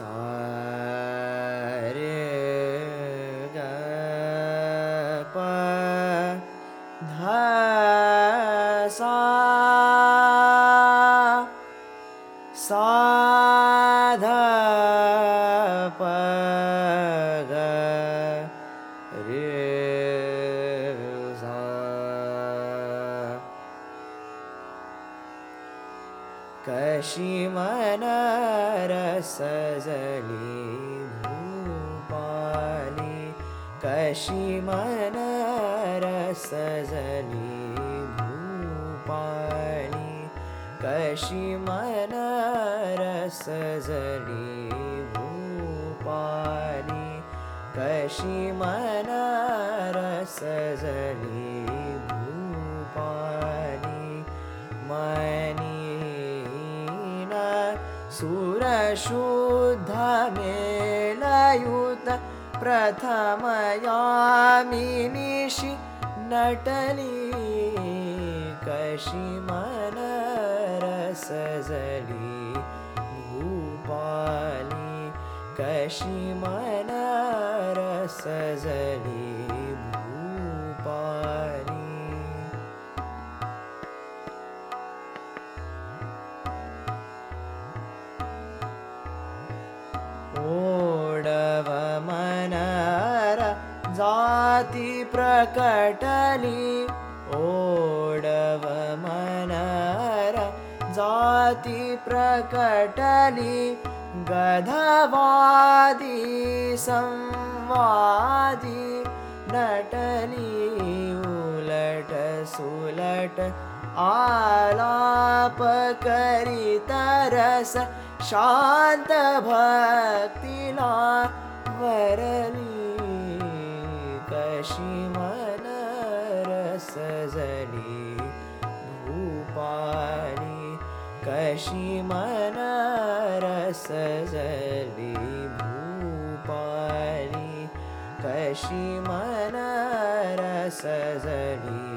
सा रे कशी मन रसजली भूपाली कशी मन रसजली भूपाली कशी मन रसजली भूपाली कशी मन सुरशुद्धमेलयुत प्रथमयामिनिषि नटली कशी मन रसजली भूपाली कशी जाति प्रकटली ओडव मनर जाति प्रकटली गधवादी संवादी नटली उलट सुलट आलाप करितरस शान्त भक्तिना वरली कशी मन रसजली भूपाली कशी मन रसजली भूपाली कशी मन रसजली